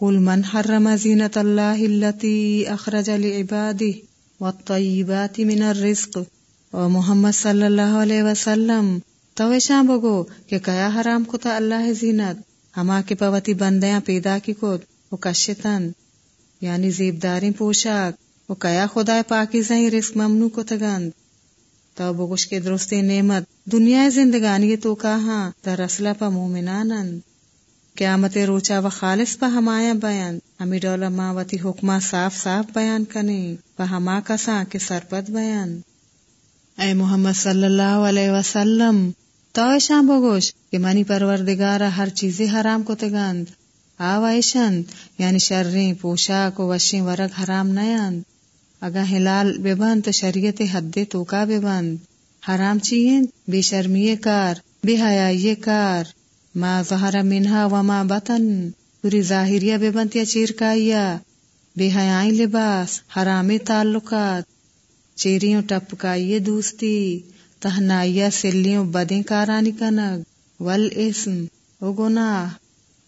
قل من حرم زینت اللہ التي اخرج لعباده والطیبات من الرزق و محمد صلی اللہ علیہ وسلم تو شام بگو کہ کیا حرام کتا اللہ زینت ہما کے پوتی بندیاں پیدا کی کت و کشتن یعنی زیبداری پوشاک و کیا خدا پاکی زہیں رزق ممنوع کو تگند تو بگوش کے درستی نعمت دنیا زندگانی تو کہاں در اصلہ پا مومنانند قیامت روچا و خالص پا ہمایا بیان۔ ہمی ڈولا ماں وتی حکمہ صاف صاف بیان کنے پا ہما کساں کے سرپت بیان۔ اے محمد صلی اللہ علیہ وسلم تو شام بگوش کہ منی پروردگارا ہر چیزی حرام کو تگند آوائشن یعنی شریں، پوشاک و وشیں ورگ حرام نیاند اگا ہلال ببند تو شریعت حد تو کا ببند حرام چیئن بے شرمی کار، بے حیائی کار۔ ما ظہر منہا وما بطن، پوری ظاہریہ بے بنتیا چیر کائیا بے حیائی لباس، حرامی تعلقات، چیریوں ٹپ کائیے دوستی تہنائیا سلیوں بدیں کارانی کنگ ول اسم او گناہ،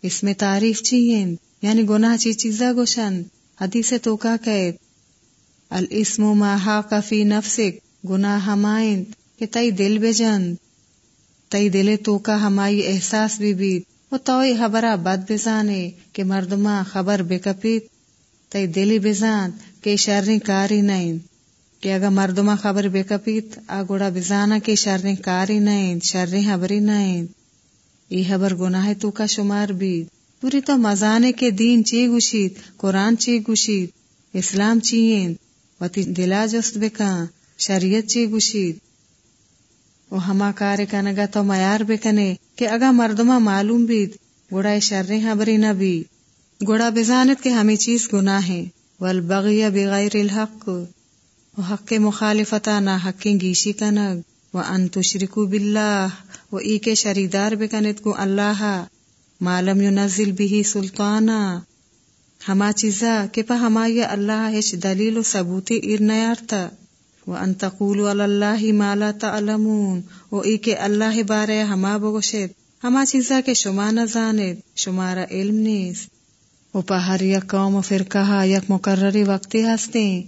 اس میں تعریف چیئن یعنی گناہ چی چیزا گوشن حدیث تو کا قید۔ الاسم ما حاق فی نفسک، گناہ ہمائن کہ تئی دل بے جند تئی دلے تو کا ہمائی احساس بھی بیت۔ وہ توئی خبرہ بد بزانے کہ مردمہ خبر بے کپیت۔ تئی دلی بزان کہ شرری کاری نہیں کہ اگر مردمہ خبر بے کپیت، آگوڑا بزانا کہ شرری کاری نہیں شرری خبری نہیں یہ خبر گناہ تو کا شمار بیت۔ پوری تو مزانے کے دین چی گوشید قرآن چی گوشید اسلام چیئیں وتی دلا جست بکاں شریعت چی گوشید وہ ہما کار کنگا تو میار بکنے کہ اگا مردما معلوم بید گوڑا شرری خبری نہ بھی گوڑا بزانت کے ہمیں چیز گناہ ہے والبغی بغیر الحق۔ و حق مخالفتا نہ حق گیشی کنگ و ان تشرکو باللہ۔ و ای کے شریدار بکنت کو اللہ۔ معلوم ینزل بھی سلطانا۔ ہما چیزا کہ پا ہما یا اللہ ہش دلیل و ثبوتی ایر نیارتا وان تقولوا على الله ما لا تعلمون و ای کے اللہ بارے ہما بگوشید، ہما چیزا کے شما نہ زانید شمارا علم نیست۔ و پا ہر یک قوم و فرقہ یک مقرری وقتی ہستے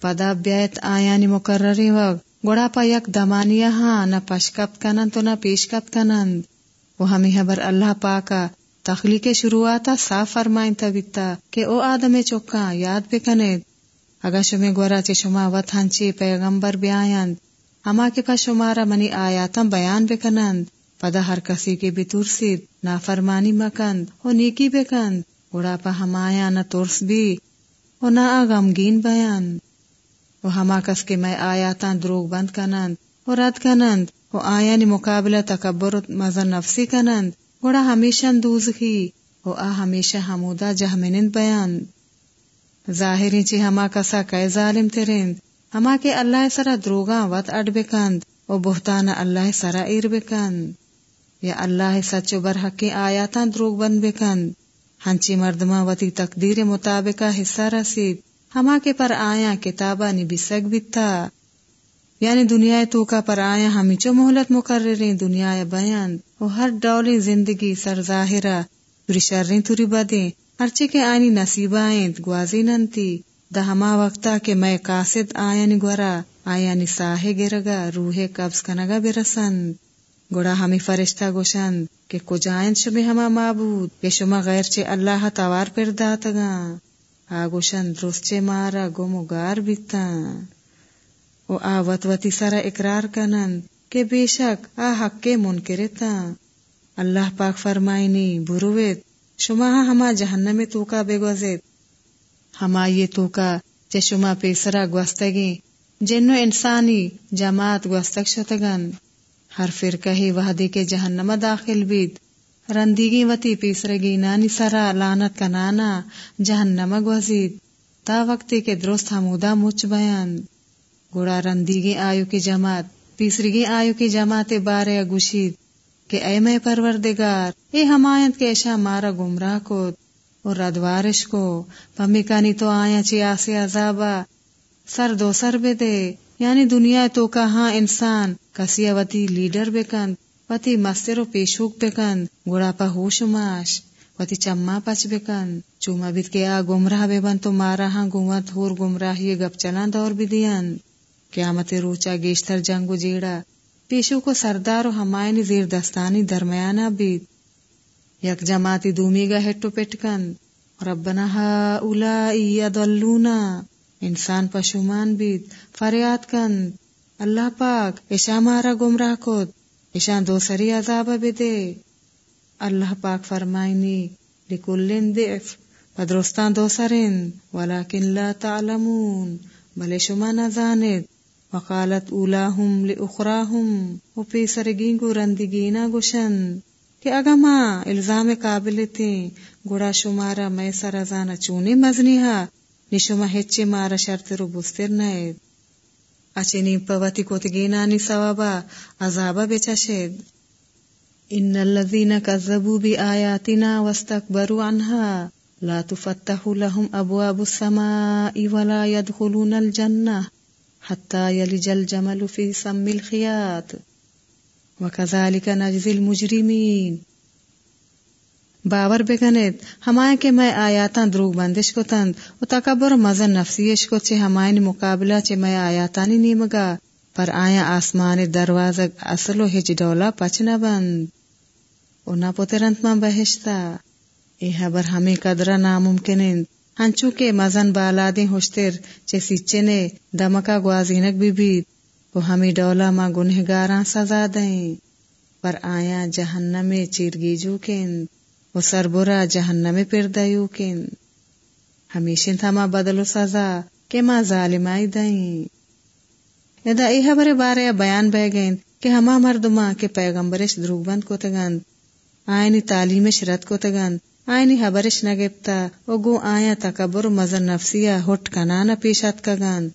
پدا بیعت آیانی مقرری وقت، گوڑا پا یک دمانیہ ہاں نہ پشکت کنند تو نہ پیشکت کنند۔ و ہمیں حبر اللہ پاکا تخلیق شروعاتا صاف فرمائن تا بیتا کہ او آدم چوکا یاد بکنید۔ اگا شمی گورا چی شما وط ہنچی پیغمبر بیایند اما کے پا شمارا منی آیاتم بیان بکنند پدا ہر کسی کے بھی ترسید نافرمانی مکند و نیکی بکند گوڑا پا ہمایا نہ ترس بھی و نہ غمگین بیان و ہما کس کے میں آیاتاں دروگ بند کنند و رد کنند و آیانی مقابلہ تکبر مزن نفسی کنند گوڑا ہمیشہ دوزخی و آ ہمیشہ حمودہ جہمنند بیان ظاہری چی ہما کسا کئے ظالم ترند ہما کے اللہ سرا دروگا وط اڈ بکند و بہتانا اللہ سرا ایر بکند یا اللہ سچو برحقی آیاتاں دروگ بند بکند ہنچی مردمہ وتی تقدیر مطابقہ حصہ رسید۔ ہما کے پر آیا کتابہ نبی سگ بیتا یعنی دنیا تو کا پر آیا ہمی چو محلت مقررین دنیا بیان و ہر ڈولی زندگی سر ظاہرہ تری شرین تری بدیں۔ ہرچے کے آئینی نصیب آئیں گوازی ننتی دا ہما وقتا کے میں قاسد آئین گورا آئینی ساہے گرگا، روح قبض کنگا برسند۔ گوڑا ہمی فرشتہ گوشند کہ کجائن شمی ہما معبود، کہ شما غیر چے اللہ توار پر داتگا آگوشند درست چے مارا، گم گار بیتا او آوت وتی سارا اقرار کنند کہ بے شک آ حق کے منکرتا اللہ پاک فرمائنی برویت شما ہما جہنم تو کا بے گوزید۔ ہما یہ تو کا جے شما پیسرا گوستگی جنو انسانی جماعت گوستگ شتگن۔ ہر فرقہ ہی وحدی کے جہنم داخل بید۔ رندگی وتی پیسرگی نانی سرا لانت کا نانا جہنم گوزید۔ تا وقتی کے درست حمودہ مچ بیان۔ گوڑا رندگی آیو کی جماعت، پیسرگی آیو کی جماعت بارے گوشید۔ کہ اے میں پروردگار، اے ہمایت کے ایشا مارا گمراہ کو اور ردوارش کو۔ پمی کانی تو آیا چی آسی عذابا۔ سر دو سر بے دے۔ یعنی دنیا تو کہاں انسان، کسی وتی لیڈر بکند وتی مستر و پیشوک بکند گوڑا پا ہوش ماش، وتی چما پچ بکن چوما بیت کے آ گمراہ بے بن تو مارا ہاں گوت ہور گمراہی گپ چلان دور بھی دین قیامت روچا گیشتر جنگ جیڑا۔ پیشو کو سردار و ہمائنی زیر دستانی درمیانہ بیت یک جماعتی دومی گا ہٹو پٹکن ربنا ہا اولائی ادلونا۔ انسان پشومان بیت فریاد کن اللہ پاک ایشا مارا گمراہ کود۔ ایشان دو سری عذاب بدے۔ اللہ پاک فرمائنی، لکلن ضعف پدرستان دو سرین ولیکن لا تعلمون۔ بلے شما نزاند وقالت اولاہم لاخراہم و پی سرگین کو رندگینا گوشن، کہ اگا ماں الزام قابل تھے گڑا شمارا میں سرزانا چونی مزنی ہا نشما ہچے مارا شرط رو بستر نائد اچنی پوتی کوتگینانی ثوابا عذابا بچشد ان الذين كذبوا بآياتنا واستكبروا عنها لا تفتح لهم ابواب السماء ولا يدخلون الجنه حتى يلج الجمل في سم الخياط، وكذلك نجزي المجرمين. باور بکنید، ہمائیں کہ میں آیاتاں دروگ بندش کو تند و تکبر مزن نفسیش کو چھے ہمائیں مقابلہ چھے میں آیاتانی نیمگا، پر آیا آسمان دروازگ اصل و ہج ڈولا پچ نہ بند. و نہ پترنت ماں بہشتا، اے حبر ہمیں قدرہ ناممکنند. ہنچو کے مزن بالادیں ہوشتر چھے سچے نے دمکا گوازینک بھی بیت وہ ہمیں ڈولا ماں گنہگاراں سزا دیں۔ پر آیا جہنم چیرگی جو کند وہ سربرا جہنم پھر دیو کن۔ ہمیشن تھما بدل و سزا کہ ماں ظالمائی دائیں ادا ای خبر بارے بیان بہ گئیں کہ ہما مردما کے پیغمبرش دروگ بند کو تگند، آئینی تعلیمش رد کو تگند۔ آئینی خبرش نگپتا او گو آیا تکبر مزن نفسیا ہٹ کنانا پیشت کگند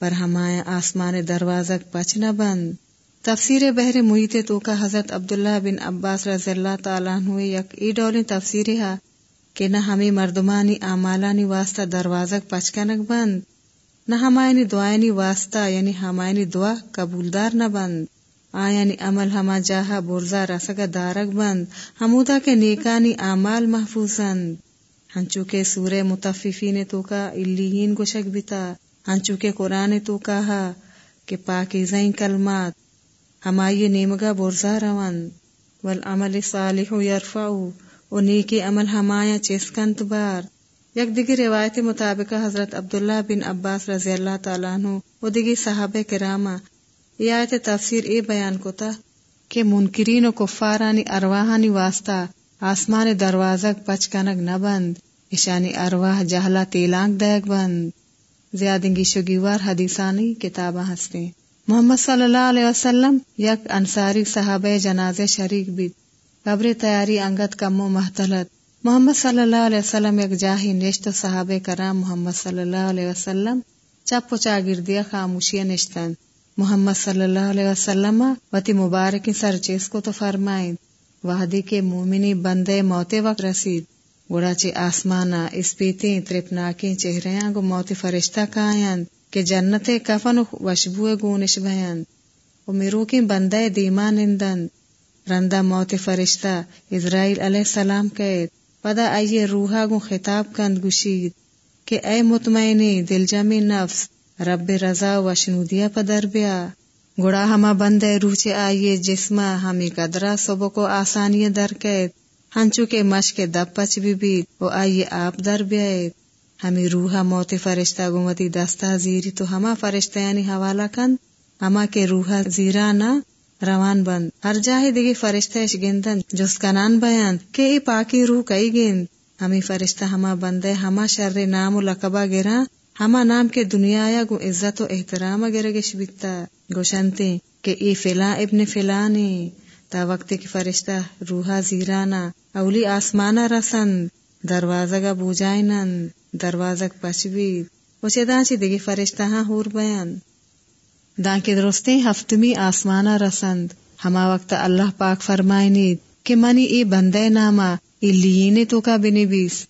پر ہمایا آسمان دروازک پچ نہ بند تفسیر بحر محیط تو کا حضرت عبداللہ بن عباس رضی اللہ تعالیٰ عنہ یک ای ڈولی تفسیر ہے کہ نہ ہمیں مردمانی آمالانی واسطہ دروازک پچکنک بند نہ ہمائنی دعائنی واسطہ یعنی ہمائنی دعا قبولدار نہ بند آیانی عمل ہما جاہا برزا رسگ دارک بند، ہمودا کے نیکانی آمال محفوظند ہنچو کے سورہ متففین تو کا اللیین گوشک بیتا ہنچو کے قرآن تو کہا کہ پاکیزیں کلمات، ہمائی نیمگا برزا روان۔ والعمل صالح یرفعو و نیکی عمل ہمایا چیسکنت بار یک دیگی روایت مطابق حضرت عبداللہ بن عباس رضی اللہ تعالیٰ عنہ و دیگی صحابہ کراما یہ آیت تفسیر اے بیان کو تا کہ منکرین و کفارانی ارواحانی واسطہ آسمان دروازک پچکنک نہ بند اشانی ارواح جہلا تیلانک دیگ بند۔ زیادنگی شگیوار حدیثانی کتابہ ہستے۔ محمد صلی اللہ علیہ وسلم یک انصاری صحابہ جناز شریک بھی قبر تیاری انگت کم و محتلت۔ محمد صلی اللہ علیہ وسلم یک جاہی نشت صحابہ کرام محمد صلی اللہ علیہ وسلم چپ و چاگردیا خاموشی نشتن محمد صلی اللہ علیہ وسلم وتی مبارکی سر چیز کو تو فرمائیں۔ وحدی کے مومنی بندے موتے وقت رسید۔ گوڑا چی آسمانا اس پیتیں ترپناکی چہریاں گو موت فرشتہ کائیں کہ جنت کفن وشبو گونش بیان و میرو کی بندے دیما نندن۔ رندا موت فرشتہ اسرائیل علیہ السلام کہت۔ پدا آئیے روحا گو خطاب کند گشید کہ اے مطمئنی دل جمی نفس رب رضا و شنودیا پدر بیا. گڑا ہما بندے روح چے آئیے جسما ہمی قدرہ صبح کو آسانی در کہت ہنچو کے مشک دب پچ بھی بیت و آئیے آپ در بیائیت ہمیں روحا موت فرشتہ گمتی دستا زیری تو ہما فرشتہ یعنی حوالہ کند ہما کے روحا زیرانا روان بند. ہر جاہی دیگی فرشتہ اش گندن، جس کنان بیان کہ ای پاکی روح کئی گند. ہمیں فرشتہ ہما بندے، ہما شر نام و لقبہ گرا ہما نام کے دنیا یا گو عزت و احترام گرگش بیتا گوشنتے کہ ای فلاں ابن فلانی تا وقت کی فرشتہ روحا زیرانا اولی آسمانا رسند دروازہ گا بوجائنند دروازک پچوی وچے چی دیگی فرشتہ ہاں ہور بیان۔ دان کے درستے ہفتمی آسمانا رسند ہما وقت اللہ پاک فرمائنی کہ منی ای بندے ناما، ای لینے تو کا بنی بیس،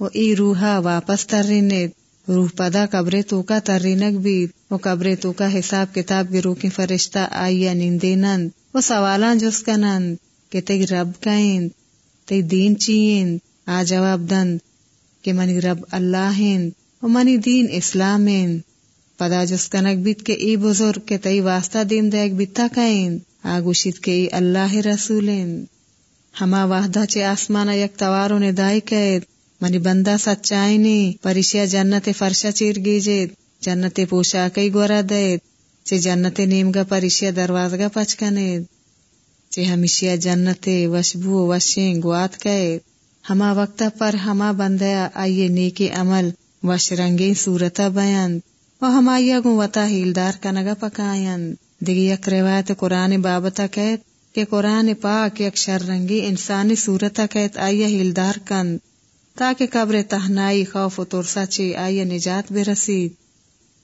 و ای روحا واپس ترینید۔ روح پدا قبرے تو کا ترینک بید و قبرے تو کا حساب کتاب گرو کی فرشتہ آئیا نندے نند و سوالاں جس کا نند، کہ تیگ رب کائند تی دین چیند آ جواب دند، کہ منی رب اللہ و منی دین اسلام پدا جس کنک بیت کے ای بزرگ کے تئی واسطہ دین دیکھ بیتا کائن آگوشید کے ای اللہ رسول ہما واہدہ چے آسمانا یک توارو نے دائی منی بندہ سچائنی پریشیا جنت فرشا چیر گیجید جنت پوشا کئی گورا چے جنت نیمگا پریشیا دروازگا پچکنید چے ہمیشیا جنت وشبو وشیں گوات قید ہما وقتا پر ہما بندیا آئیے نیکی عمل وش رنگی صورتا بیان و ہما گو وطا ہیلدار کنگا پکائن دیگی یک روایت قرآن بابتا کہت کہ قرآن پاک یک شر رنگی انسانی صورتا کہت آئیے ہیلدار کند تاکہ قبر تہنائی خوف و ترسا چی آئیے نجات بے رسید۔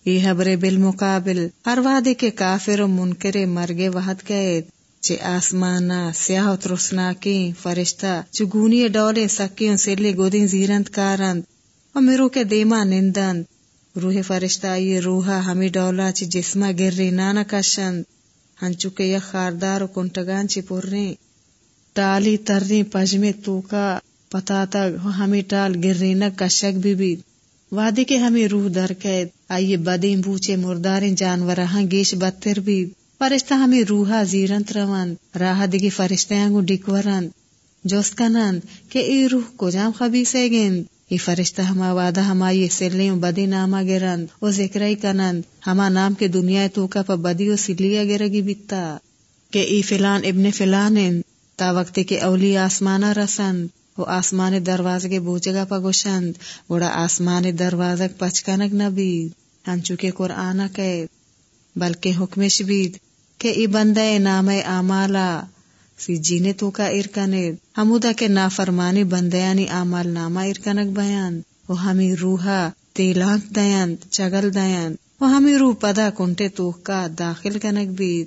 یہ حبر بالمقابل، ہر وعدے کے کافر و منکر مرگے وحد قید۔ چے آسمانا سیاہ و ترسنا کی فرشتہ چگونی ڈولے سکیوں سلے گودین زیرند کارند۔ و میرو کے دیما نندند۔ روح فرشتہ یہ روحا ہمیں ڈولا چی جسما گر رہی نانا کشند۔ ہنچو کے یک خاردار و کنٹگان چی پورنے ٹالی ترنی پجمے توکا۔ پتا تک ہمیں ٹال گر رہی نہ بھی بھی۔ وادی کے ہمیں روح در قید۔ آئیے بدیں بوچے مرداریں جانور ہاں گیش بتر بھی۔ فرشتہ ہمیں روحا زیرنت روان۔ راہ دگی فرشتہ آنگو ڈکورند جوست کنند کہ ای روح کو جام خبیسے گند ای فرشتہ ہما وعدہ ہما یہ سلیوں بدی ناما گرند او ذکرائی کنند ہما نام کے دنیا تو کا پا بدی و سلیا گرگی بیتا۔ کہ ای فلان ابن فلان تا وقت کے اولی آسمانا رسند۔ و آسمان دروازے کے بوجگا پا گوشند وڑا آسمان دروازک پچکنک نبید ہنچو کے قرآن کے بلکہ حکمش بید کہ ای بندے نام آمالا، سی جینے تو کا ارکنے ہمودا کے نافرمانی بندیانی آمال نامہ ارکنک بیان۔ وہ ہمیں روحا تیلانک دیان چگل دیان وہ ہمیں روح پدا کنٹے تو کا داخل کنک بید۔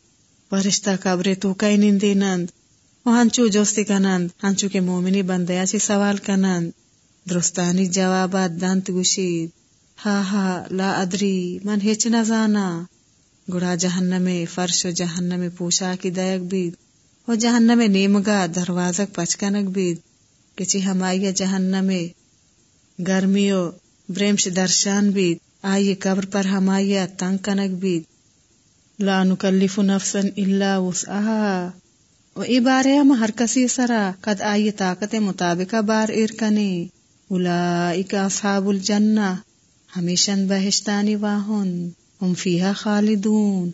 فرشتہ قبر تو کا نندی وہ ہنچو جوستی کنند ہنچو کے مومنی بندیا چی سوال کنند درستانی جوابات دانت گوشید ہا ہا لا ادری من ہچ نہ گڑا جہنم فرش و جہنم پوشا کی دیک بید وہ جہنم نیمگا دروازک پچکنک بید کچی ہمائی جہنم گرمیو برمش درشان بید آئی قبر پر ہمائی تنگ کنک بید لا نکلف نفسا الا وسعها و ای بارے ہم ہر کسی سرا قد آئی طاقت مطابق بار ارکنی اولائک اصحاب الجنہ ہمیشن بہشتانی واہن، ہم فیہا خالدون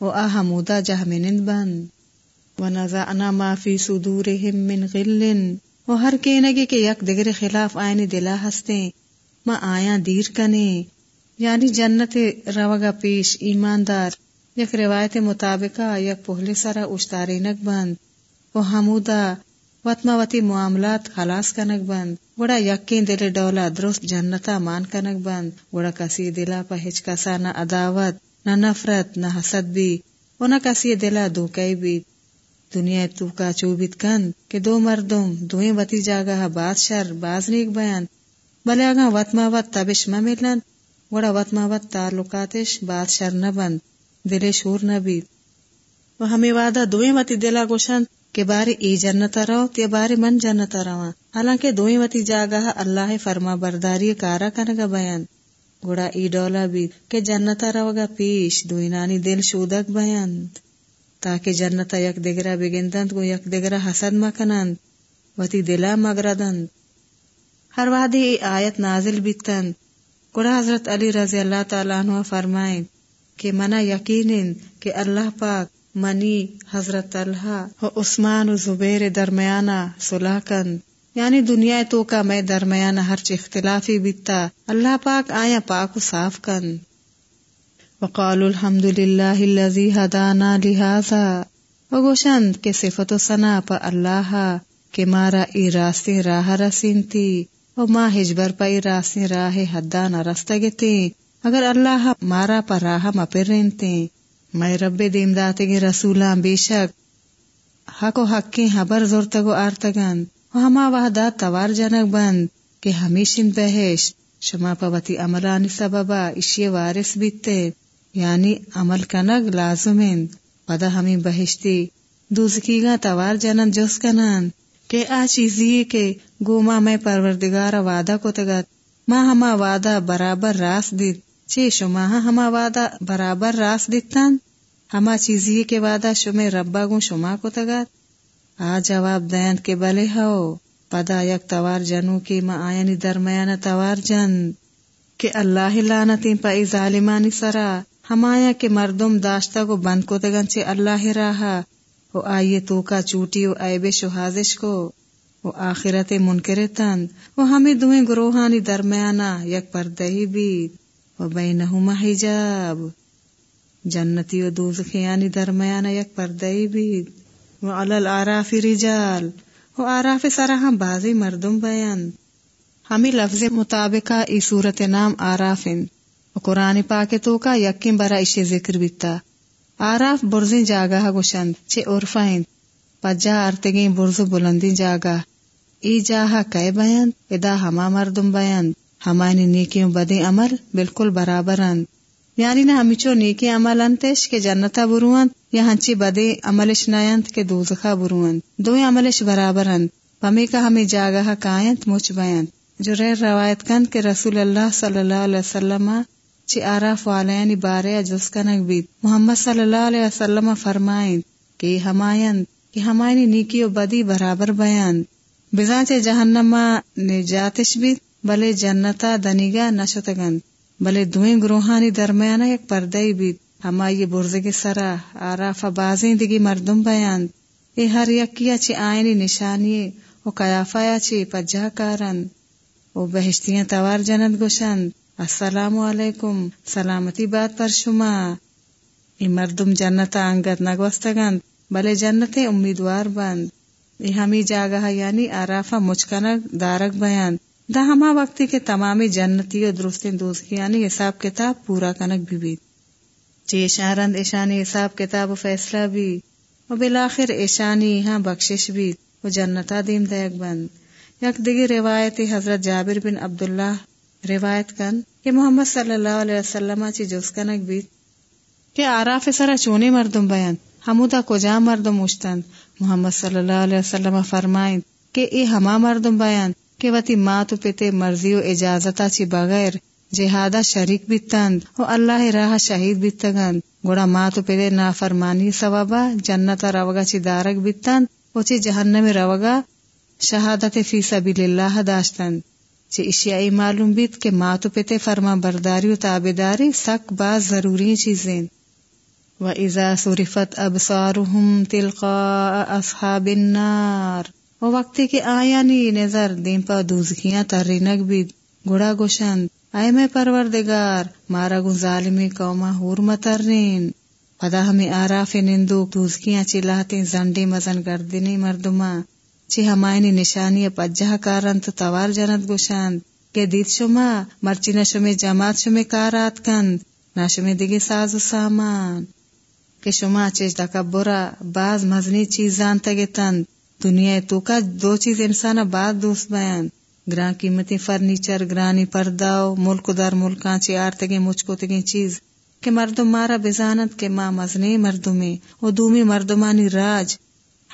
و آہمودا جہمنند بند ونزعنا ما في صدورهم من غل و ہر کینگی کے یک دگر خلاف آئینی دلا ہستے ما آیا دیر کنے یعنی جنت روگا پیش ایماندار۔ یک روایت مطابقہ یک پہلے سارا اشتارینک بند. و حمودا وطماوتی معاملات خلاص کنک بند. وڑا یقین دل ڈولا درست جنتا مان کنک بند. وڑا کسی دلا پا ہچ کسا نہ عداوت، نہ نفرت، نہ حسد بھی. و نہ کسی دلا دھوکائی بھی. دنیا تو کا چوبیت کند کہ دو مردم، دوئیں وتی جاگا باز شر باز نیک بیان. بلے آگا وطما تبش مملند وڑا وطما تعلقاتش باز شر نبند دلے شور نبید و ہمیں وعدہ دوئیں وتی دلا گوشند کہ بارے ای جنتا رہو تی بارے من جنتا رہا حالانکہ دوئیں وتی جاگا اللہ فرما برداری کارا کنگا بیان گوڑا ای ڈولا بھی کہ جنتا رہو گا پیش دوئنانی دل شودک بیاند تاکہ جنتا یک دگرا بگندند کو یک دگرا حسد مکنند وتی دلا مگردند ہر وادی آیت نازل بیتند کڑا حضرت علی رضی اللہ تعالیٰ عنہ فرمائیں کہ منا یقین کہ اللہ پاک منی حضرت طلحہ و عثمان و زبیر درمیانہ صلاح کند یعنی دنیا تو کا میں درمیانہ ہر چی اختلافی بیتا۔ اللہ پاک آیا پاک و صاف کند وقالوا الحمد لله الذي هدانا لهذا وگوشند کے صفت و ثنا پا اللہ کہ مارا ای راستے راہ رسینتی و ما ہجبر پا ای راستے راہ حدانا رستگتی اگر اللہ مارا پا راہ ما میں رب دیم داتے گے رسولان بے شک حق و حق کی حبر ہاں زورتگو آرتگن و ہما وحدہ توار جنک بند کہ ہمیشن بہش شما پا عملانی سببا اشی وارث بیتے۔ یعنی عمل کنگ لازمین۔ پدا ہمیں بہشتی۔ دوزکی گا توار جنن جوس کنن۔ کہ آ چیزی کے گوما میں پروردگار وعدہ کو تگت۔ ماں ہما وعدہ برابر راس دیت چے شما ہما وعدہ برابر راس دیتن؟ ہما چیزی کے وعدہ شمے ربا گو شما کو تگت آ جواب دین کے بلے ہو، پدا یک توار جنو کی ما آئینی درمیان توار جن، کہ اللہ لعنتی پا ای ظالمانی سرا ہمایا کے مردم داشتا کو بند کو تگن چے اللہ راہا وہ آئیے تو کا چوٹی و عیب شہازش کو وہ آخرت منکر تن وہ ہمیں دوئیں گروہانی درمیانا یک پردہی بیت و بینہما حجاب، جنتی و دوزخیانی درمیانا یک پردہی بیت و علل آرافی رجال، و آراف سرا ہم بازی مردم بیان. ہمیں لفظ مطابقہ ای صورت نام آرافن و قرآن پاک تو کا یقین برا اسے ذکر بیتا. آراف برزیں جاگا گوشند، چے عرفائند پجا ارتگیں برز بلندی جاگا ای جاہا کئے بیان؟ ادا ہما مردم بیان. ہمانی نیکیوں بدیں عمل بالکل برابرند یعنی نہ ہمیچو نیکی عمل انتش کے جنتا بروند یا ہنچی بدے عملش نائنت کے دوزخا بروند دوئی عملش برابرند پمی کا ہمیں جاگا کائنت مچ بیان جو ریر روایت کند کے رسول اللہ صلی اللہ علیہ وسلم چی آراف والینی بارے جس کنک بیت محمد صلی اللہ علیہ وسلم فرمائیں کہ ہمائن کہ ہمائنی نیکی و بدی برابر بیان بزانچ جہنما نجاتش بیت بلے جنتا دنیگا نشتگند بلے دوئیں گروہانی درمیان ایک پردئی بیت ہما یہ برز سرا، آراف بازیں دگی مردم بیان۔ اے ہر یکیا چی آئینی نشانی و قیافایا چی پجہ کارن و بہشتیاں توار جنت گوشند السلام علیکم، سلامتی بات پر شما۔ ای مردم جنت انگت نگوستگند بلے جنت امیدوار بند۔ ای ہمی جاگہ یعنی آرافا مچکنک دارک بیان۔ دا ہما وقتی کے تمامی جنتی و درست دوزکی یعنی حساب کتاب پورا کنک بھی بیت۔ چی اشارند اشانی حساب کتاب و فیصلہ بھی۔ و بالاخر اشانی ہاں بخشش بھی۔ و جنتا دیم دیگ بند۔ یک دگی روایت حضرت جابر بن عبداللہ۔ روایت کن کہ محمد صلی اللہ علیہ وسلم چی جوز کنک بیت۔ کہ آراف سرا چونی مردم بیان۔ ہمودا کجا مردم اشتند محمد صلی اللہ علیہ وسلم فرمائیں کہ ای ہما مردم بیان۔ کہ وتی ماتو پتے مرضی و اجازتا چی بغیر جہادا شریک بیتند و اللہ راہ شہید بیتگند گوڑا ماتو پتے نافرمانی ثوابا جنتا روگا چی دارک بیتند و چی جہنم روگا شہادت فی سبیل اللہ داشتند۔ چی اشیائی معلوم بیت کہ ماتو پتے فرما برداری و تابداری سک باز ضروری چیزیں۔ و ازا صرفت ابصارهم تلقاء اصحاب النار۔ و وقتی کہ آیا نی نظر دین پا دوزکیاں ترینک بید گڑا گوشند۔ اے میں پروردگار، مارا گو ظالمی قوما ہور مترین پدا ہمیں آراف نندو دوزکیاں چلاتے زنڈی مزن گردنی مردما چی ہمائنی نشانی پجہ کارن تو توار جنت گوشند۔ کہ دیت شما، مرچی نہ شمی جماعت شمی کارات کند۔ نہ شمی دیگی ساز و سامان۔ کہ شما چیز تکبرا بعض مزنی چیز جانتا گے تند۔ دنیا تو کا دو چیز انسان بعد دوست بیان؟ گران قیمتی فرنیچر، گرانی پرداو ملک در ملکان چی آرتگی مچکو تگی چیز۔ کہ مردم مارا بزانت کے ماں مزنی مردمی و دومی مردمانی راج۔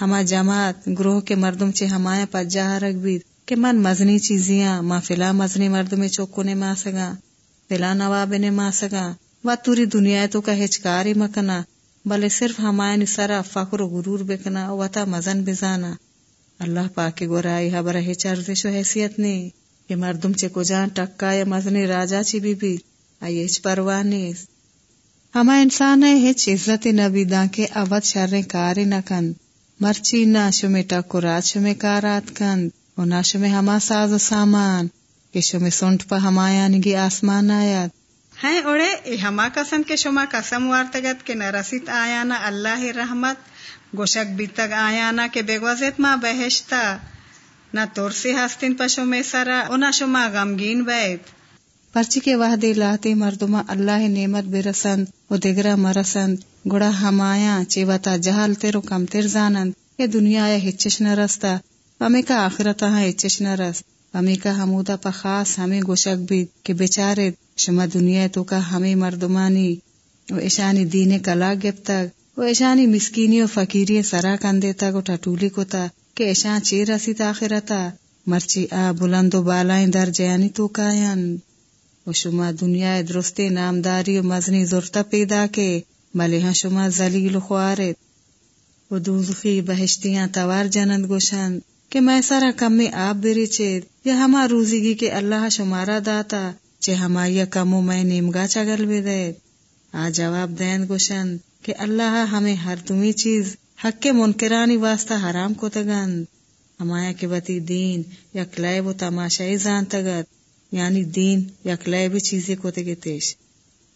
ہما جماعت، گروہ کے مردم چے ہمایا پجا رگ بید کہ من مزنی چیزیاں، ما فلا مزنی مردمی چوکو نے ما سگا فلا نواب نے ما سگا و توری دنیا تو کا ہچکاری مکنا۔ بلے صرف ہمائن سرا فخر و غرور بکنا و تا مزن بزانا۔ اللہ پاک گورائی حبر چرزش و حیثیت نے کہ مردم چے کو جان ٹکا یا مزنی راجا چی بی بی۔ آئی ہچ پرواہ ہما انسان ہے ہچ عزت نبی دان کے اود شر کاری نکن مرچی ناشو میں ٹکو راج میں کارات کند۔ و ناشو میں ہما ساز و سامان۔ کہ شمی سنٹ پا ہمایا نگی آسمان آیات ہیں اوڑے ای ہما قسم کے شما قسم وارتگت کے نہ رسیت آیانا اللہ رحمت، گوشک بیتگ آیانا کے بےگوزت ما بہشتا، نہ تورسی ہستین پشو میں سرا اونا شما غمگین بیت۔ پرچی کے وحدے لاتے مردما اللہ نعمت برسند و دگرا مرسند گڑا ہمایا چیوتا جہل تیرو کم تیر زانند۔ کہ دنیا ہچش نہ رستا ہمیں کا آخرت ہاں ہچش نہ رست۔ ہمیں کا حمودا پا خاص، ہمیں گوشک بھی کہ بیچارے، شما دنیا تو کا ہمیں مردمانی و ایشانی دین کلا گپ تک و ایشانی مسکینی و فقیری سرا کندے تک و ٹٹولی کو تا، کہ ایشاں چی رسی آخرتا، مرچی آ بلند و بالائیں در جیانی تو کائن۔ و شما دنیا درست نامداری و مزنی زرتا پیدا کے بلے ہاں شما زلیل و خوارت و دوزخی بہشتیاں توار جنند گوشند۔ کہ میں سارا کم میں آپ بری چید، یا ہما روزی کے اللہ شمارا داتا چے ہما یا کمو میں نیمگا چگل بھی دے آ جواب دین گوشند کہ اللہ ہمیں ہر تمہیں چیز حق کے منکرانی واسطہ حرام کو تگند۔ ہمایا کے بتی دین یا کلائے و تماشائی زان تگت یعنی دین یا کلائے بھی چیزیں کو تگے تیش۔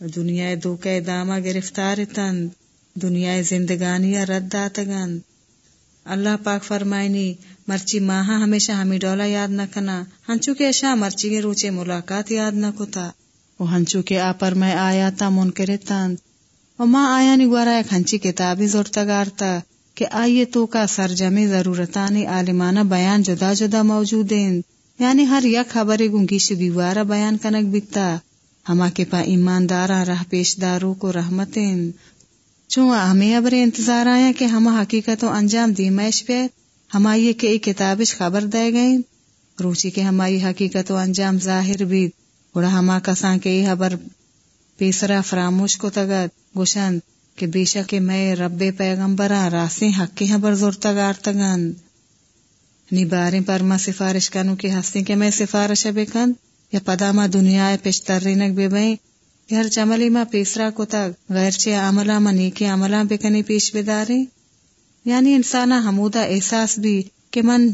دنیا دو کے داما گرفتار تند، دنیا زندگانی رد داتگند اللہ پاک فرمائنی، مرچی ماہا ہمیشہ ہمیں ڈولا یاد نہ کنا۔ ہنچو کے شاہ مرچی کے روچے ملاقات یاد نہ کتا۔ وہ ہنچو کے آ پر میں آیا تا منکر تند و ماں آیا نی گوارا ایک ہنچی کتابی زور تگارتا کہ آئیے تو کا سرجمی ضرورتانی عالمانہ بیان جدا جدا موجود ہیں یعنی ہر یک خبر گنگی شگیوارا بیان کنک بکتا۔ ہما کے پا ایماندارا رہ پیش دارو کو رحمتیں چون ہمیں ابر انتظار آیا کہ ہما حقیقت و انجام دیمائش پہ ہمائی کے ای کتابش خبر دے گئیں۔ روچی کے ہمائی حقیقت و انجام ظاہر بھی۔ بڑا ہما کساں کے ای خبر پیسرا فراموش کو تگت گوشند کہ بے شک میں رب پیغمبرا راسیں حق کی خبر زور تگار تگن نی یعنی باریں پر ما سفارش کنو کی ہستی کے میں سفارش بے کن یا پدا ما دنیا پیشتر رینک بے بیں ہر چملی ما پیسرا کو تک غیر چے عملہ ما نیکی عملہ بے پیش بدارے یعنی انسانا حمودہ احساس بھی کہ من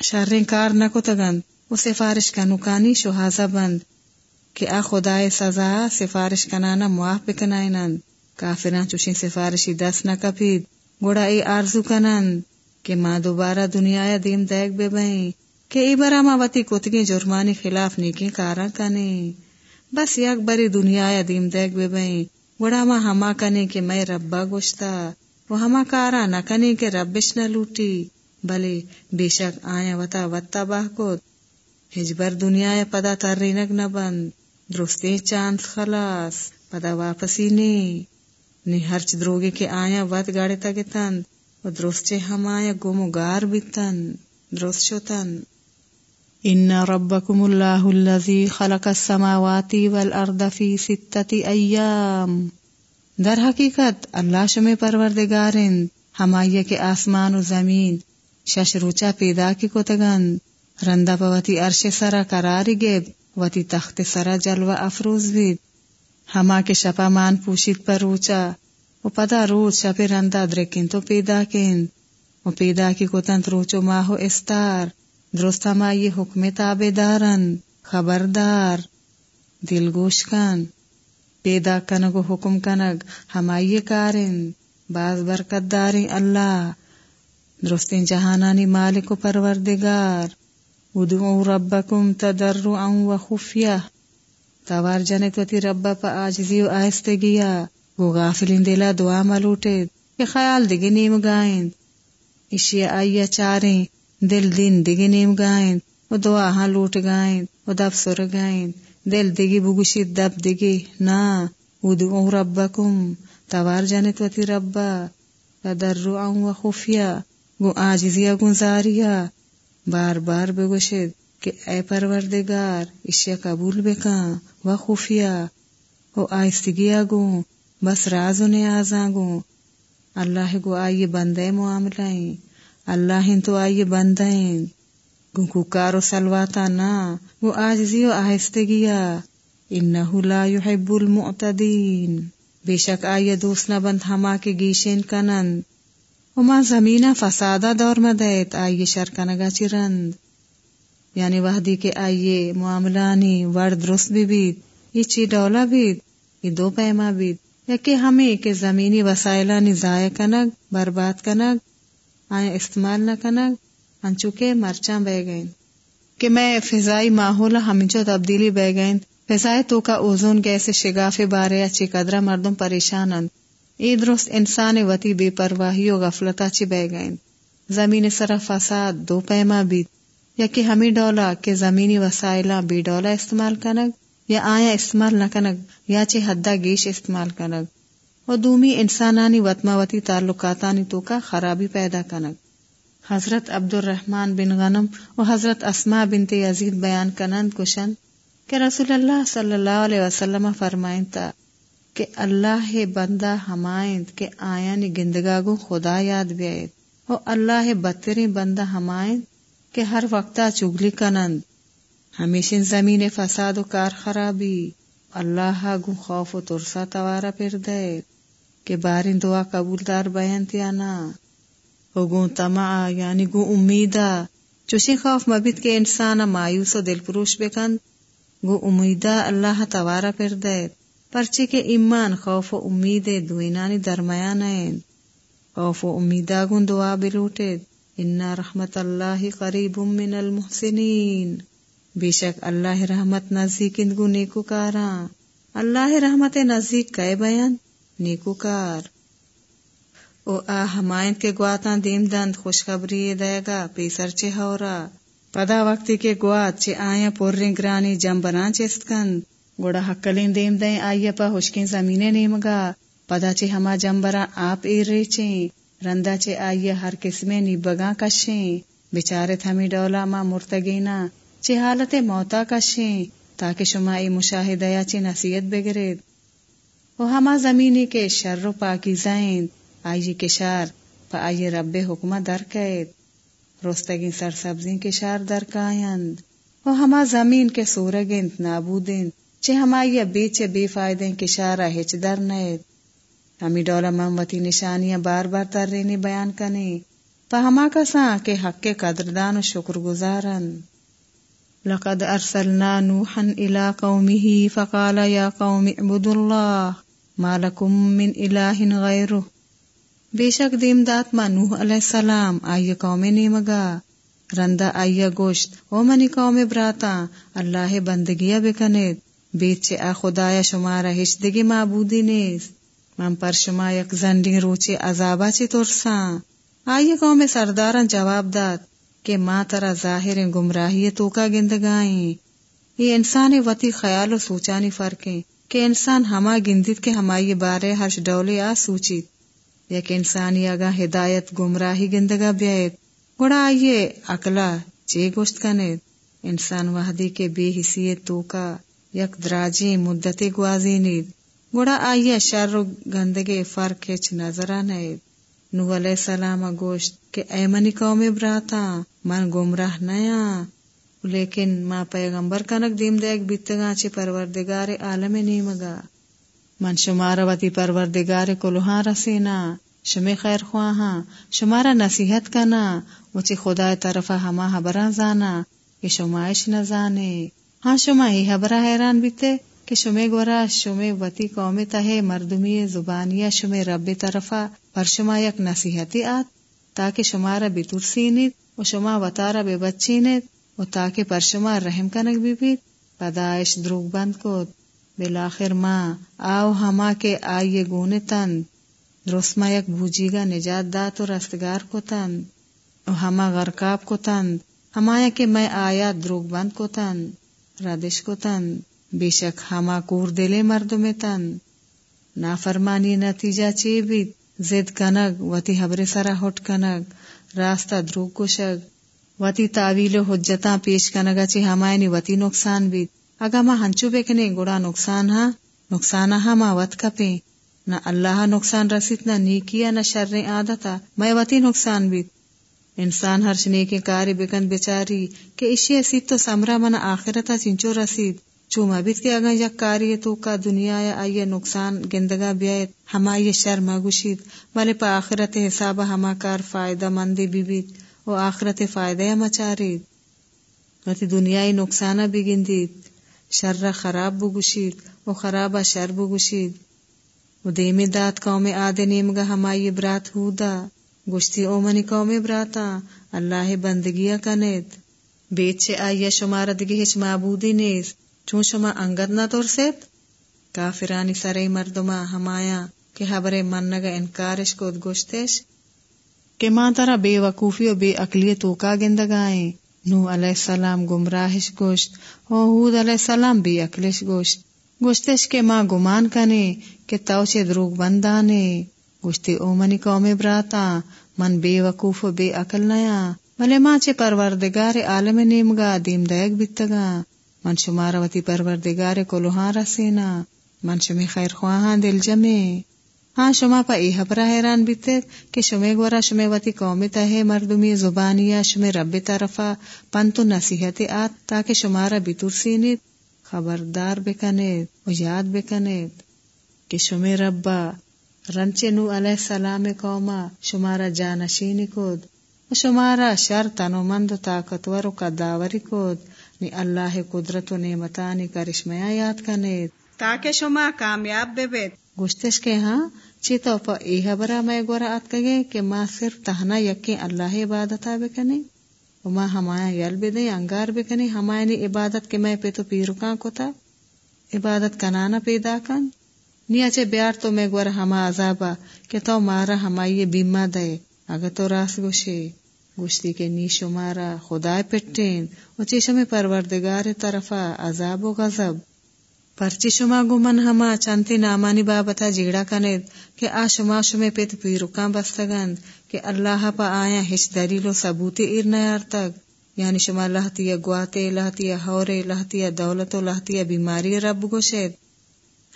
شریں کار نہ کو تگن وہ سفارش کنو کانی شہازہ بند، کہ آ خدای سزا سفارش کنانا معاف بکنائنند کافران چوشی سفارشی دس نہ کپید، گوڑا ای آرزو کنن کہ ماں دوبارہ دنیا یا دیم دیکھ بے بہیں کہ ای برا ما وتی کتگی جرمانی خلاف نیکی کارا کنے بس یک بری دنیا دیم دیکھ بے بہیں گوڑا ما ہما کنے کہ میں ربا گوشتا. وہ ہما کارا نہ کنے کہ ربش نہ لوٹی. بلے بے شک آیا وتا وتا باہ کو ہجبر دنیا پدا تر رینک نہ بند. درستے چاند خلاص، پدا واپسی نہیں نی ہرچ دروگے کے آیا وط گاڑے تا گتن و درستے ہم آیا گومو گار بیتن درست شوتن ان ربکم اللہ اللذی خلق السماوات والارض فی ستت ایام در حقیقت اللہ شمی پروردگارن ہمائیہ کے آسمان و زمین، شش روچا پیدا کی کتگند رندہ پوتی عرش سرا قراری گیب، وتی تخت سرا جلوہ افروز بید. ہما کے شپا مان پوشید پر روچا و پدا روچ شپے رندا درکن تو پیدا کن. و پیدا کی کو تنت روچو ماہو استار. درست ہما یہ حکم تابے دارن خبردار دل گوش کن پیدا کنگ و حکم کنگ، ہمائی کارن، باز برکت داریں اللہ درستین جہانانی مالک و پروردگار، ادعو ربکم تدرعا و خفیہ، توار جنت وتی ربا پا آجزی و آہستے گیا وہ غافلین دلا دعا ملوٹے کہ خیال دگی نیم گائیں اشیا آئیا چاریں دل دن دگی نیم گائیں وہ دعا ہاں لوٹ گائیں وہ دب سر گائیں دل دگی بگوشی دب دگی نا ادعو ربکم، توار جنت وتی ربا۔ تدرعا و خفیہ گو آجزیا گنزاریا۔ بار بار بگوشید کہ اے پروردگار، اشیا قبول بکاں و خفیہ او آہستگیا گو بس راز و نیازاں گو اللہ گو آئیے بندے معاملائیں۔ اللہ تو آئیے بندائیں گو ککار و سلواتا نا گو آجزی و آہستگیا انہو لا يحب المعتدین۔ بے شک آئیے دوست نہ بند ہما کے گیشین کنند۔ وما زمینہ فسادہ دور مدیت آئیے شرکنگا چرند۔ یعنی وحدی کے آئیے معاملانی وڑ درست بھی بیت، یہ چی ڈولا بیت، یہ دو پیما بیت۔ یا کہ ہمیں کہ زمینی وسائلہ نی ضائع کنگ، برباد کنگ۔ آئیں استعمال نہ کنگ انچو کے مرچاں بہ گئیں کہ میں فضائی ماحول ہمیں تبدیلی بہ گئیں فضائی تو کا اوزون گیس شگاف بارے اچھی قدرہ مردم پریشانند ای درست انسان وتی بے پرواہی و غفلتا چی بہ گئیں زمین سر فساد، دو پیما بیت یا کہ ہمیں ڈولا کہ زمینی وسائلہ بے ڈولا استعمال کنگ، یا آیا استعمال نہ کنگ، یا چے حدہ گیش استعمال کنگ۔ و دومی انسانانی وطماوتی تعلقاتانی تو کا خرابی پیدا کنگ۔ حضرت عبد الرحمن بن غنم و حضرت اسما بنت یزید بیان کنند کشن کہ رسول اللہ صلی اللہ علیہ وسلم فرمائن تا کہ اللہ بندہ ہمائند کہ آئین گندگاگو خدا یاد بیائید و اللہ بدترین بندہ ہمائند کہ ہر وقتا چگلی کنند۔ ہمیشن زمین فساد و کار خرابی، اللہ گو خوف و ترسا توارا پھر دے کہ بارین دعا قبول دار بیان تیانا و گو تما یعنی گو امیدا چوشی خوف مبید کے انسان مایوس و دل پروش بکند گو امیدا اللہ توارا پھر دے۔ پرچے کے ایمان خوف و امید دوینانی درمیان ہیں۔ خوف و امیدا گن دعا بلوٹے۔ انا رحمت اللہ قریب من المحسنین۔ بے شک اللہ رحمت نزدیک اندگو نیکو کارا اللہ رحمت نزدیک کئے بیان؟ نیکو کار۔ او آ ہمائن کے گواتاں دیم دند، خوشخبری دے گا، پیسر چے ہورا۔ پدا وقتی کے گوات چے آیا پوررین گرانی جم بنا چست کند گوڑا حقلین دیم دیں آئیا پا ہوشکین زمینے نیمگا پدا چے ہما جمبرا آپ ایر ریچیں رندا چے آئیا ہر قسمیں نیبگاں کشیں۔ بچارت ہمیں ڈولا ما مرتگینا۔ چی حالت موتا کشیں، تاکہ شما ای مشاہدہ چی نصیت بگرید۔ وہ ہما زمینی کے شر و پاکی زائن آئی کے شار، پا آئی رب حکمہ درکید روستگین سر سبزین کے شار درکایند وہ ہما زمین کے سورگند نابودند چی ہما یہ بیچے بے فائدیں کے شارہ ہچ در نیت ہمی ڈولا مموتی نشانیاں بار بار تر رینی بیان کنے۔ پا ہما کساں کے حق کے قدردان و شکر گزارن۔ لقد ارسلنا نوحا الى قومه فقال يا قوم اعبدوا الله ما لكم من اله غيره بے شک دیم دات ما نوح علیہ السلام آئیے قوم نیمگا۔ رندا آئیے گوشت، او منی قوم براتا، اللہ بندگیا بکنید۔ بیت آ خدایا شمارا ہشدگی معبودی نیز من پر شما یک زنڈی روچے عذابا چے ترساں۔ آئیے قوم سرداران جواب داد کہ ماں ترا ظاہر گمراہی تو کا گندگائیں۔ یہ انسان وتی خیال و سوچانی فرق ہے کہ انسان ہما گندت کے ہمائی بارے ہرش ڈولے آ سوچیت یک انسانی اگا ہدایت گمراہی گندگا بیت گڑا آئیے اکلا چے گوشت کنید انسان وحدی کے بے حسیت تو کا یک دراجی مدت گوازی نید۔ گڑا آئیے شر و گندگے فرق ہچ نظر آنید نو علیہ السلام گوشت کہ اے منی قوم براتا، من گمراہ نیا۔ لیکن ما پیغمبر کنک دیم دیکھ بیتگا چی پروردگار عالم نیمگا. من شمارا وتی پروردگار کلوہاں رسینا. شمی خیر خواہاں. شمارا نصیحت کنا. وچی خدا طرفا ہما حبران زانا. کہ شمائش نہ ہاں شما ہی حبرہ حیران بیتے کہ شمے گورا شمے وتی قوم تہے مردمی زبانیہ شمے رب طرفا پر شما یک نصیحتی آت، تاکہ شمارا بطور سینید و شما وطارا بے بچینید و تاکہ پر شما رحم کنک بھی بیت پدائش دروگ بند کود۔ بلاخر ما آو ہما کے آئیے گونے تن درسما یک بھوجی گا نجات دات و رستگار کو تن و ہما غرقاب کو تن ہمایا کہ میں آیا دروگ بند کو تن ردش کو تن بے شک ہما کور دلے مرد میں تن نافرمانی نتیجہ چی بھی زد کنگ، وتی حبر سرا ہٹ کنگ۔ راستہ دروگ کشگ وتی تعویل و حجتاں پیش کنگا چی ہمائنی وتی نقصان بھی اگا ما ہنچو بکنے گڑا نقصان ہاں نقصان ہاں ما وط کپے نہ اللہ نقصان رسیت نہ نیکیا نہ شر عادتا میں وتی نقصان بھی انسان ہر شنے کے کاری بکن بچاری کہ اشی اسید تو سمرا من آخرتا چنچو رسید چو مبید کے اگا یک کاری تو کا دنیا یا آئیے نقصان گندگا بیایت ہما یہ شر مگوشید ولی پا آخرت حساب ہما کار فائدہ مندی بی بیت و آخرت فائدہ مچارید وتی مطلب دنیای نقصانا بھی گندید۔ شر خراب بگوشید۔ و خرابا شر بگوشید۔ و دیمی داد قوم آدھے نیمگا ہمائی برات ہودا۔ گشتی اومنی قوم براتا۔ اللہ بندگیا کنید۔ بیت چے آئیے شمارا دگی ہچ معبودی نیست۔ چون شما انگد نہ ترسید کافرانی سرے مردما ہمایا کہ حبر منگا انکارش کو گوشتش کہ ماں ترا بے وقوفی و بے اقلیت تو کا گندگائیں نو علیہ السلام گمراہش گوشت او حود علیہ السلام بے اقلش گوشت۔ گوشتش کے ماں گمان کنے کہ توچے دروگ بندانے۔ گوشتی او منی قوم براتا، من بے وقوف و بے عقل نیا۔ بلے ماں چے پروردگار عالم نیمگا، دیم دیگ بیتگا من شمارا وتی پروردگار کو لوہاں رسینا۔ من شمی خیر خواہاں دل جمے۔ ہاں شما پا ای حبرہ حیران بیتے کہ شمی گورا شمی وتی قومی تہے مردمی زبانیا شمی رب طرفا پنتو نصیحت آت تاکہ شمارا بیتور سینید، خبردار بکنید و یاد بکنید کہ شمی ربا رنچے نو علیہ السلام قوما شمارا جانشینی کود و شمارا شر تنو مند و طاقتور و قداوری کود، نی اللہ قدرت و نعمتانی کرشمیا یاد کنید۔ تاکہ شما کامیاب بے گشتش کے ہاں چی تو پا ای حبرہ میں گورا آت کگے کہ ماں صرف تہنا یکی اللہ عبادتا بکنی و ماں ہمایا یل بدے انگار بکنی ہمایا نی عبادت کے میں پہ تو پیرکان کو تا عبادت کنانا پیدا کن۔ نی اچھے بیار تو میں گورا ہما عذابا، کہ تو مارا ہمائی بیمہ دے، اگر تو راس گوشے، گوشتی کے نی شمارا خدا پٹین، و چیشم پروردگار طرفا عذاب و غضب۔ پرچی شما گمن ہما چانتی نامانی بابتا جیڑا کنید کہ آ شما شما پیت پیرکان بستگند کہ اللہ پا آیا ہش دلیل و ثبوتی ایر نیار تک یعنی شما لہتی گواتے لہتی ہورے لہتی دولت و لہتی بیماری رب گوشید۔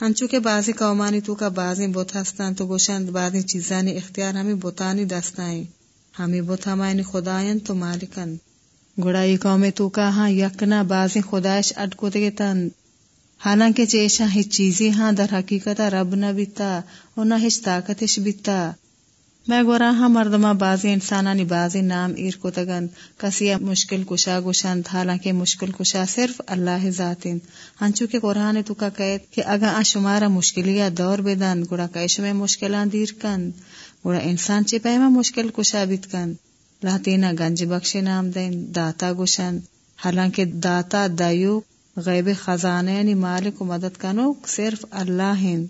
ہنچو کے بازی قومانی تو کا بازی بوت ہستان تو گوشند، بازی چیزانی اختیار ہمیں بوتانی دستائیں ہمیں بوت ہمائنی خدایان تو مالکن۔ گڑائی قومی تو کا ہاں یکنا بازی خدایش اٹکو دے تند حالانکہ چیشا ہی چیزی ہاں در حقیقت رب نہ بیتا اور نہ ہچ طاقتش بیتا۔ میں گورا ہاں مردما بازی انسانانی بازی نام ایر کو تگن کسی مشکل کشا گشند حالانکہ مشکل کشا صرف اللہ ذاتین۔ ہنچو کے قرآن تو کا قید کہ اگا آ شمارا مشکلیا دور بدن، گوڑا کیش میں مشکلان دیر کن، گوڑا انسان چی پیما مشکل کشا بیت کن۔ لاتینا گنج بخش نام دین، داتا گشند حالانکہ داتا دایو غیب خزانے یعنی مالک و مدد کنو، صرف اللہ ہند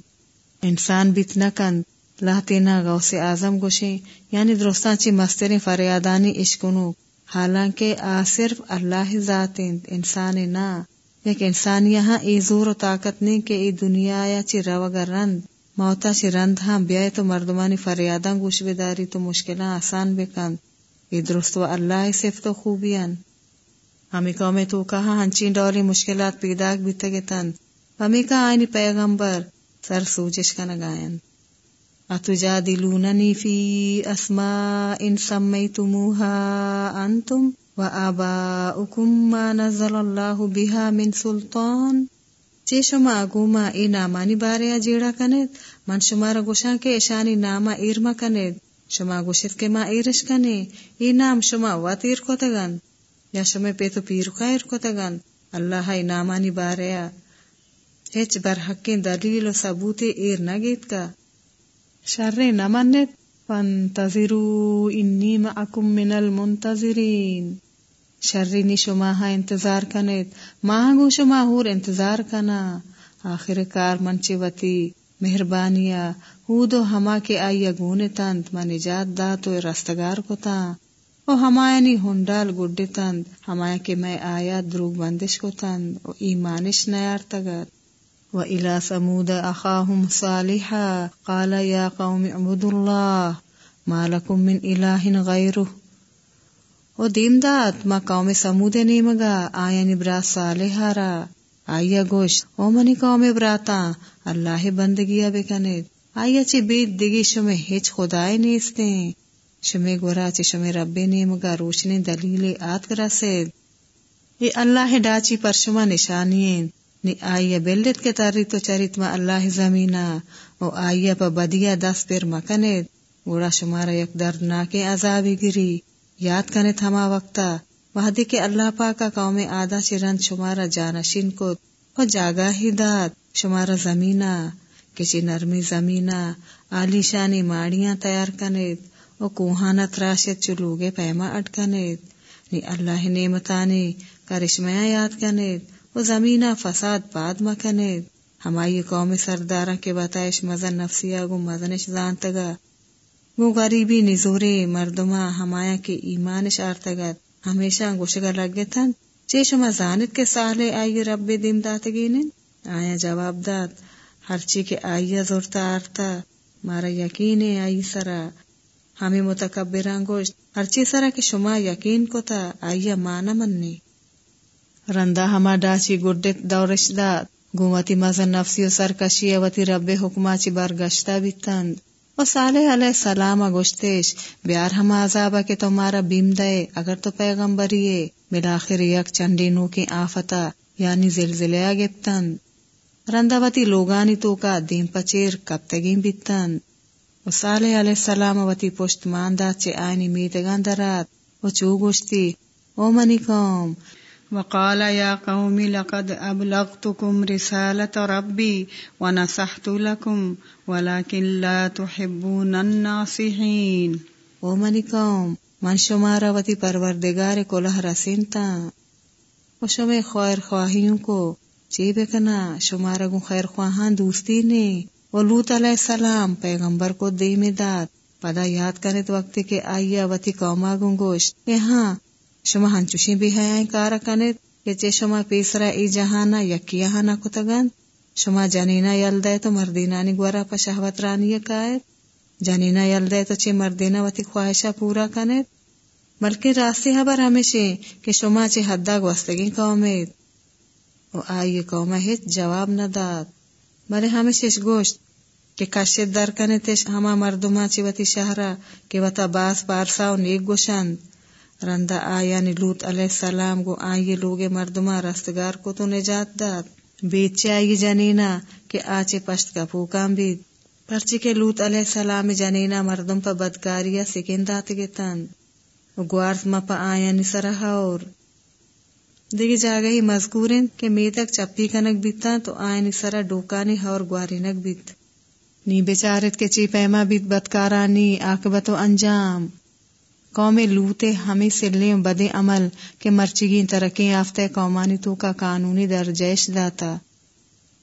انسان بیت نہ کن لہتینا غوث اعظم گوشیں۔ یعنی درستان چی مستر فریادانی عشقنو حالانکہ آ صرف اللہ ذات انسان نہ۔ ایک انسان یہاں ای زور و طاقت نہیں کہ ای دنیا یا چی رو اگر رند۔ موتا چی رند ہاں بیائے تو مردمانی فریاداں گوش بداری تو مشکلان آسان بکن۔ ای درست و اللہ صفت و خوبیان۔ ہمیں قوم تو کہا ہنچین ڈولی مشکلات پیدا بھی تگتن ہمیں کا آئینی پیغمبر سر سوچش کا نگائن۔ اتجادلوننی فی اسماء ان سمیتموها انتم و آباؤکم ما نزل اللہ بها من سلطان۔ چے شما اگوما ای نامانی بارے جیڑا کنید، من شما را گوشان کے اشانی ناما ایرما کنید۔ شما گوشت کے ما ایرش کنے ای نام شما وات ایر کو تگن یا شمع پہ تو پیر خیر کو تگن اللہ نامانی باریا ہچ برحق دلیل و ثبوت ایر نگیت کا۔ شر نمنت فانتظروا انی معکم من المنتظرین۔ شرینی شما ہا انتظار کنیت۔ ماہ گو شما ہور انتظار کنا۔ آخر کار منچی وتی مہربانیا ہو دو ہما کے آئی گونے تند من نجات دا تو رستگار کو تا۔ او ہمایانی ہنڈال گڈی تند، ہمایا کے میں آیا دروگ بندش کو تند، او ایمانش نیار تگت و الى سمود اخاهم صالحا، قال یا قوم اعبدوا الله ما لكم من اله غیره او دیم دات ما قوم سمود نیمگا، آیا نبرا صالحا را۔ آیا گوش او منی قوم براتا اللہ بندگیا بکنید آیا چی بیت دگی شمی ہیچ خدای نیستیں۔ شمی گورا چی شمی ربی نیمگا روشنی دلیل آت کرا سید یہ اللہ ڈاچی پر شما نشانیین نی آئیا بلت کے تاری تو چریت ما اللہ زمینا او آئیا پا بدیا دس پر مکنید گورا شمارا یک دردناک عذابی گری۔ یاد کنید ہما وقتا۔ وحدی کے اللہ پاکا قوم آدھا چی رند شمارا جانشین کو۔ و جاگا ہی داد۔ شمارا زمینا کچی نرمی زمینا آلی شانی ماڑیاں تیار کنید او کوہانا تراشت چلوگے پیما اٹکنید نی اللہ نعمتانی کرشمیا یاد کنید او زمینہ فساد پاد مکنید ہمائی قوم سردارہ کے بتائش مزن نفسیا گو مزنش زانتگا. گو غریبی نزورے مردما ہمایا کے ایمانش آرتگت ہمیشہ گوشگا لگے تھن چے شما زانت کے سالے آئی رب دیم داتگینن؟ آیا جواب داد. ہرچی کے آئیا زورتا آرتا. مارا یقین آئی سرا. ہمیں متکبران گوشت، ہر چیز سرا کے شما یقین کو تا آئیا مانا مننی۔ رندا ہما ڈاچی گڈت دورش داد گومتی مزن نفسی و سرکشی وتی رب حکما چی برگشتا بیتند۔ و صالح علیہ السلام گوشتیش، بیار ہم عذابا کے تمہارا بیم دے، اگر تو پیغمبریے بلاخر یک چنڈی نو کی آفتا یعنی زلزلیا گپتند رندوتی لوگانی تو کا دین پچیر کب تگیم بیتند۔ صالح علیہ السلام وتی پشت ماندہ چے آئینی میتگان درات و چو گوشتی او منی کوم وقال يا قوم لقد أبلغتكم رسالة ربي ونصحت لكم ولكن لا تحبون الناصحين او منی قوم من شمارا وتی پروردگار کلہ رسینتا و شما خیر خواہیوں کو چی بکنا شمارا گو خیر خواہان دوستی نے و لوت علیہ السلام پیغمبر کو دی میں داد۔ پدا یاد کرنے وقت کے آئیا وتی قوما گنگوشت کہ ہاں شما ہنچوشی بھی ہے کار کنت کہ چے شما پیسرا ای جہانا یکی یہانا کتگن شما جنینا یلدے تو مردینانی گورا پا شہوت رانی کائت جنینا یلدے تو چے مردینا وتی خواہشہ پورا کنت بلکہ راستی حبر ہمیشہ کہ شما چے حدہ گوستگی قومیت و آئی قوم ہیچ جواب نہ داد بلے ہمیشہ گوشت کہ کشت در کنتش ہما مردما چی وتی شہرہ کہ وتا باس پارسا و نیک گوشند رندا آیا لوت علیہ السلام کو آئیے لوگ مردما رستگار کو تو نجات داد بیچے آئی جنینا کہ آچے پشت کا پوکام بھی پرچی کے لوت علیہ السلام جنینا مردم پا بدکاریا سکندات گے تن گوارت ما پا آیا نسرہ اور دیگی جاگہ ہی مذکورن کہ می تک چپی کنک بیتا تو آئین نسرہ ڈوکانی اور گوارینک بیت۔ نی بیچارت کے چی پیما بیت، بدکارانی آکبت و انجام۔ قوم لوتے ہمیں سلنے بدے عمل کے مرچگی ترقی یافتہ قومانی تو کا قانونی درجیش داتا۔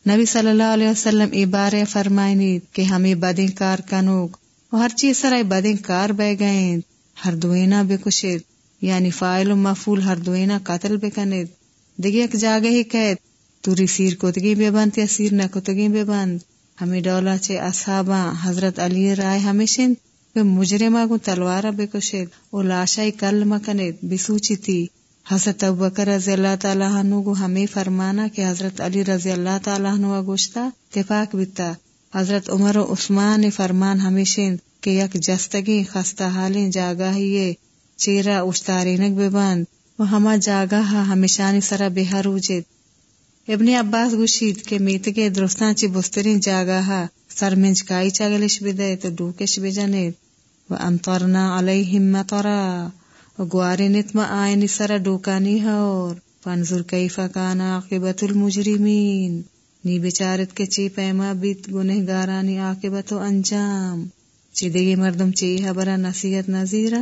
نبی صلی اللہ علیہ وسلم ای بارے فرمائنی کہ ہمیں بدیں کار کنوک۔ و ہر چیز سرائی بدیں کار بے گئیں۔ ہر دوینا بے کشید۔ یعنی فائل و مفول ہر دوینا قتل بے کنید دیگی ایک جاگہ ہی کہت توری سیر کتگی بے بند یا سیر نہ کتگی بے بند۔ ہمیں ڈولا چے اصحابہ حضرت علی رائے ہمیشن مجرمہ کو تلوارا بے کشید او لاشائی کل مکنید بسوچی تھی۔ حضرت ابکر رضی اللہ تعالیٰ عنہ کو ہمیں فرمانا کہ حضرت علی رضی اللہ تعالیٰ عنہ گوشتا اتفاق بیتا۔ حضرت عمر و عثمان فرمان ہمیشہ کہ یک جستگی خستہ حالیں جاگاہیے چیرا اشتارینک بے بند و ہما جاگا ہمیشانی سرا بے حروجت ابن عباس گوشید کہ میتگے درستان چی بسترین جاگا سر منج کائی چاگلش بدے تو ڈوکش بجنید وأمطرنا عليهم مطرا وقواري نتما آئین سر ڈوکانی اور فانظر کیف کان عاقبت المجرمین۔ نی بچارت کے چی پیما بیت گنہگارانی عاقبت و انجام۔ چی دیگی مردم چی حبرا نصیحت نظیرہ۔